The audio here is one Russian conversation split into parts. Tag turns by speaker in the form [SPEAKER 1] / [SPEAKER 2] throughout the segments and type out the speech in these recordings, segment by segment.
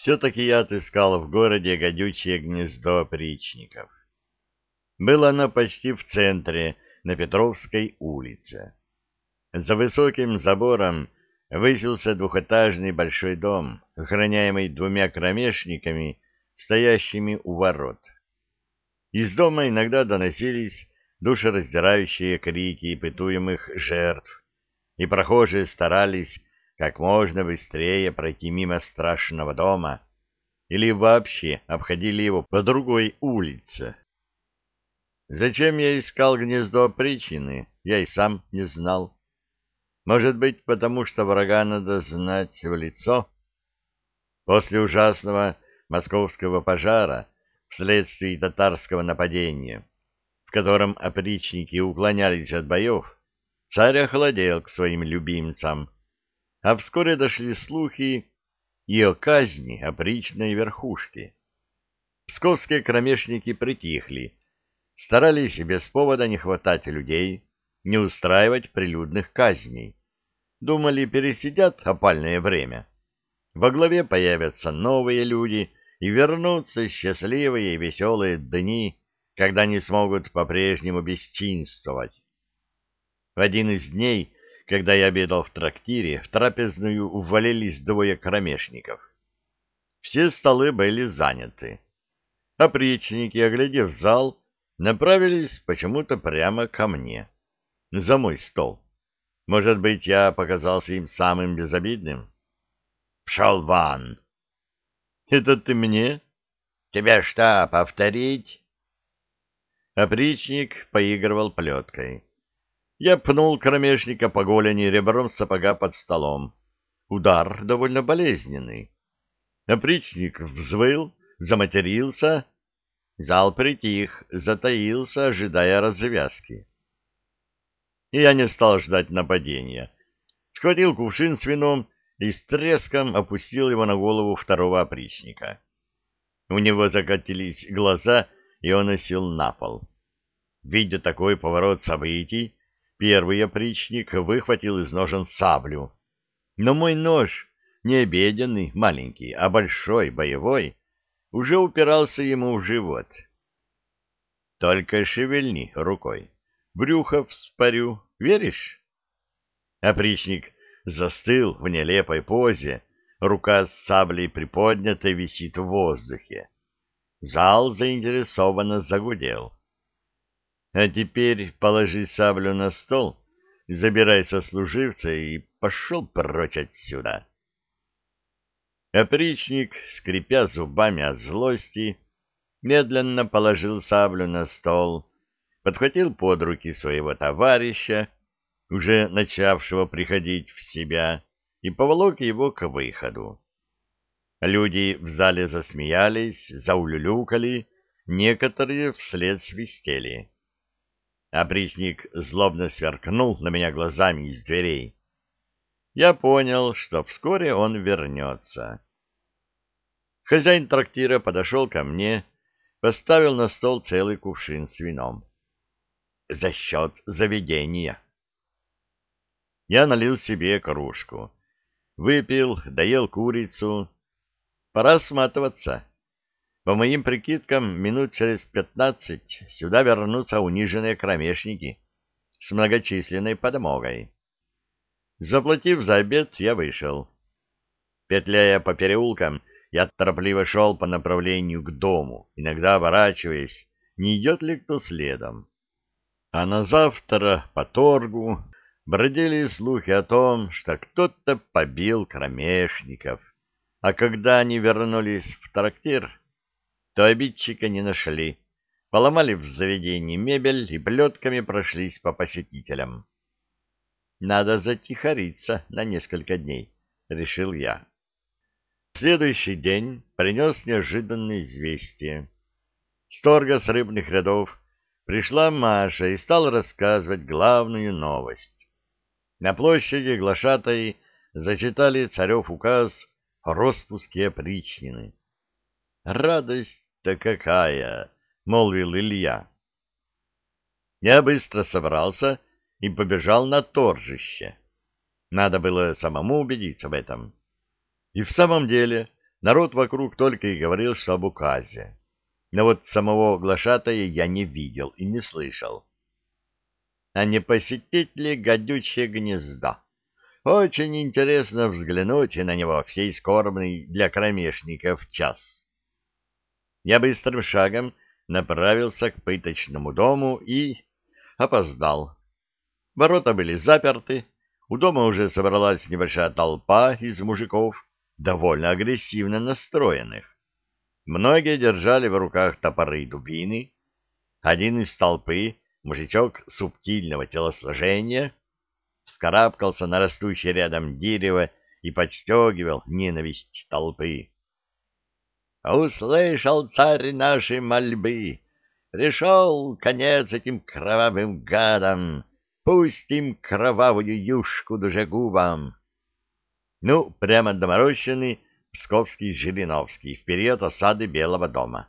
[SPEAKER 1] все-таки я отыскал в городе гадючее гнездо опричников. Было оно почти в центре, на Петровской улице. За высоким забором высился двухэтажный большой дом, охраняемый двумя кромешниками, стоящими у ворот. Из дома иногда доносились душераздирающие крики пытуемых жертв, и прохожие старались как можно быстрее пройти мимо страшного дома или вообще обходили его по другой улице. Зачем я искал гнездо причины, я и сам не знал. Может быть, потому что врага надо знать в лицо? После ужасного московского пожара вследствие татарского нападения, в котором опричники уклонялись от боев, царь охладел к своим любимцам, а вскоре дошли слухи и о казни опричной верхушки. Псковские кромешники притихли, старались без повода не хватать людей, не устраивать прилюдных казней. Думали, пересидят опальное время. Во главе появятся новые люди, и вернутся счастливые и веселые дни, когда не смогут по-прежнему бесчинствовать. В один из дней, когда я обедал в трактире, в трапезную увалились двое кромешников. Все столы были заняты. Опричники, оглядев зал, направились почему-то прямо ко мне, за мой стол. Может быть, я показался им самым безобидным? «Пшел вон!» «Это ты мне?» «Тебя что, повторить?» Опричник поигрывал плеткой. Я пнул кромешника по голени ребром сапога под столом. Удар довольно болезненный. Опричник взвыл, заматерился, Зал притих, затаился, ожидая развязки. И я не стал ждать нападения. Схватил кувшин с вином и с треском опустил его на голову второго опричника. У него закатились глаза, и он осел на пол. Видя такой поворот событий, первый опричник выхватил из ножен саблю. Но мой нож, не обеденный, маленький, а большой, боевой, уже упирался ему в живот. Только шевельни рукой. Брюхо вспорю, веришь? Опричник застыл в нелепой позе, рука с саблей приподнята висит в воздухе. Зал заинтересованно загудел. А теперь положи саблю на стол, забирай сослуживца и пошел прочь отсюда. Опричник, скрипя зубами от злости, медленно положил саблю на стол, подхватил под руки своего товарища, уже начавшего приходить в себя, и поволок его к выходу. Люди в зале засмеялись, заулюлюкали, некоторые вслед свистели. Опричник злобно сверкнул на меня глазами из дверей я понял, что вскоре он вернется. Хозяин трактира подошел ко мне, поставил на стол целый кувшин с вином. За счет заведения. Я налил себе кружку. Выпил, доел курицу. Пора сматываться. По моим прикидкам, минут через пятнадцать сюда вернутся униженные кромешники с многочисленной подмогой. Заплатив за обед, я вышел. Петляя по переулкам, я торопливо шел по направлению к дому, иногда оборачиваясь, не идет ли кто следом. А на завтра по торгу бродили слухи о том, что кто-то побил кромешников, а когда они вернулись в трактир, то обидчика не нашли, поломали в заведении мебель и плетками прошлись по посетителям. Надо затихариться на несколько дней, — решил я. Следующий день принес неожиданное известие. С торга с рыбных рядов пришла Маша и стала рассказывать главную новость. На площади глашатай зачитали царев указ о распуске опричнины. «Радость-то какая!» — молвил Илья. Я быстро собрался и побежал на торжище. Надо было самому убедиться в этом. И в самом деле Народ вокруг только и говорил, что об указе. Но вот самого глашатая я не видел и не слышал. А не посетить ли гадючее гнездо? Очень интересно взглянуть на него всей скорбный для кромешников час. Я быстрым шагом направился к пыточному дому и опоздал. Ворота были заперты, у дома уже собралась небольшая толпа из мужиков, довольно агрессивно настроенных. Многие держали в руках топоры и дубины. Один из толпы, мужичок субтильного телосложения, вскарабкался на растущее рядом дерево и подстегивал ненависть толпы. «Услышал царь наши мольбы! Пришел конец этим кровавым гадам! Пусть им кровавую юшку дужегубам!» Ну, прямо доморощенный Псковский Жириновский в период осады Белого дома.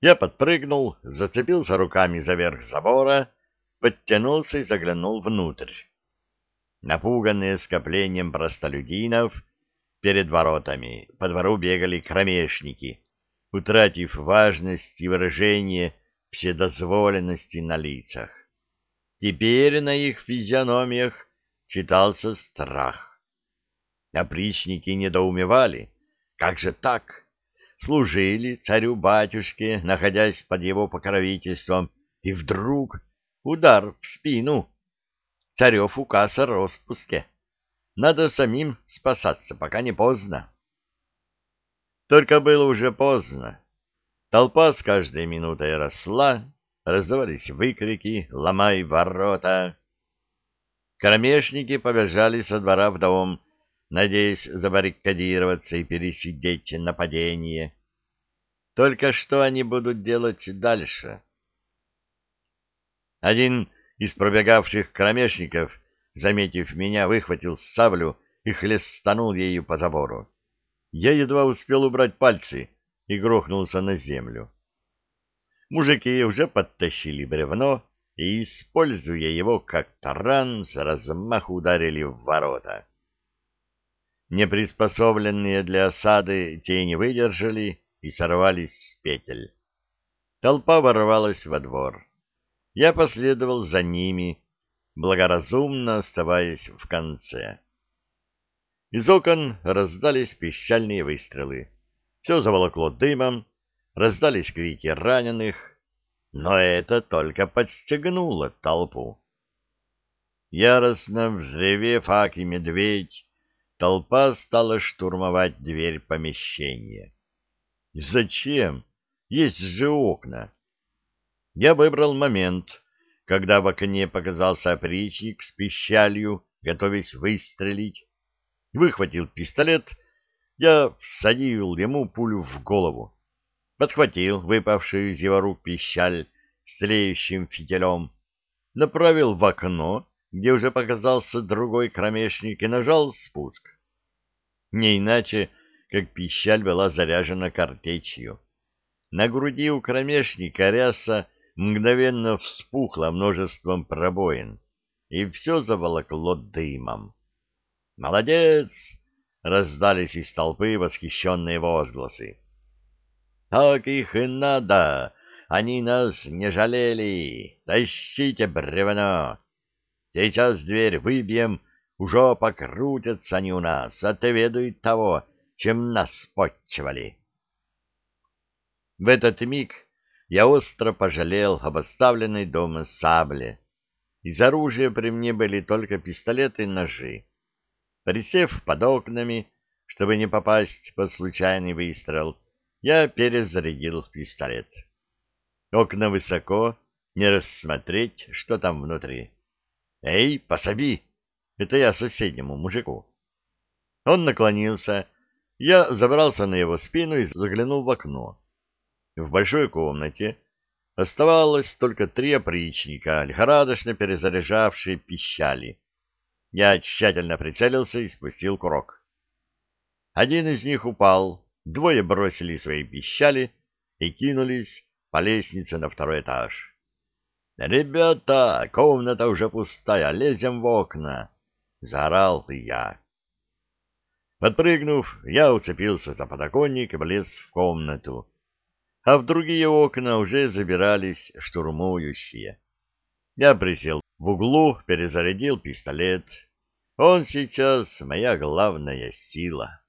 [SPEAKER 1] Я подпрыгнул, зацепился руками за верх забора, подтянулся и заглянул внутрь. Напуганные скоплением простолюдинов, перед воротами по двору бегали кромешники, утратив важность и выражение вседозволенности на лицах. Теперь на их физиономиях читался страх. Опричники недоумевали. Как же так? Служили царю-батюшке, находясь под его покровительством, и вдруг удар в спину. Царев указ о распуске. Надо самим спасаться, пока не поздно. Только было уже поздно. Толпа с каждой минутой росла, раздавались выкрики «Ломай ворота!». Кромешники побежали со двора в дом, надеясь забаррикадироваться и пересидеть нападение. Только что они будут делать дальше? Один из пробегавших кромешников, заметив меня, выхватил саблю и хлестанул ею по забору. Я едва успел убрать пальцы и грохнулся на землю. Мужики уже подтащили бревно и, используя его как таран, с размаху ударили в ворота неприспособленные для осады, те не выдержали и сорвались с петель. Толпа ворвалась во двор. Я последовал за ними, благоразумно оставаясь в конце. Из окон раздались пищальные выстрелы. Все заволокло дымом, раздались крики раненых, но это только подстегнуло толпу. Яростно взревев Аки Медведь, толпа стала штурмовать дверь помещения. Зачем? Есть же окна. Я выбрал момент, когда в окне показался опричник с пищалью, готовясь выстрелить. Выхватил пистолет, я всадил ему пулю в голову. Подхватил выпавшую из его рук пищаль с тлеющим фитилем, направил в окно где уже показался другой кромешник, и нажал спуск. Не иначе, как пищаль была заряжена картечью. На груди у кромешника ряса мгновенно вспухла множеством пробоин, и все заволокло дымом. «Молодец!» — раздались из толпы восхищенные возгласы. «Так их и надо! Они нас не жалели! Тащите бревно! Сейчас дверь выбьем, уже покрутятся они у нас, отведают того, чем нас почивали. В этот миг я остро пожалел об оставленной дома сабле. Из оружия при мне были только пистолеты и ножи. Присев под окнами, чтобы не попасть под случайный выстрел, я перезарядил пистолет. Окна высоко, не рассмотреть, что там внутри. «Эй, пособи!» Это я соседнему мужику. Он наклонился, я забрался на его спину и заглянул в окно. В большой комнате оставалось только три опричника, лихорадочно перезаряжавшие пищали. Я тщательно прицелился и спустил курок. Один из них упал, двое бросили свои пищали и кинулись по лестнице на второй этаж. «Ребята, комната уже пустая, лезем в окна!» — заорал я. Подпрыгнув, я уцепился за подоконник и влез в комнату, а в другие окна уже забирались штурмующие. Я присел в углу, перезарядил пистолет. Он сейчас моя главная сила.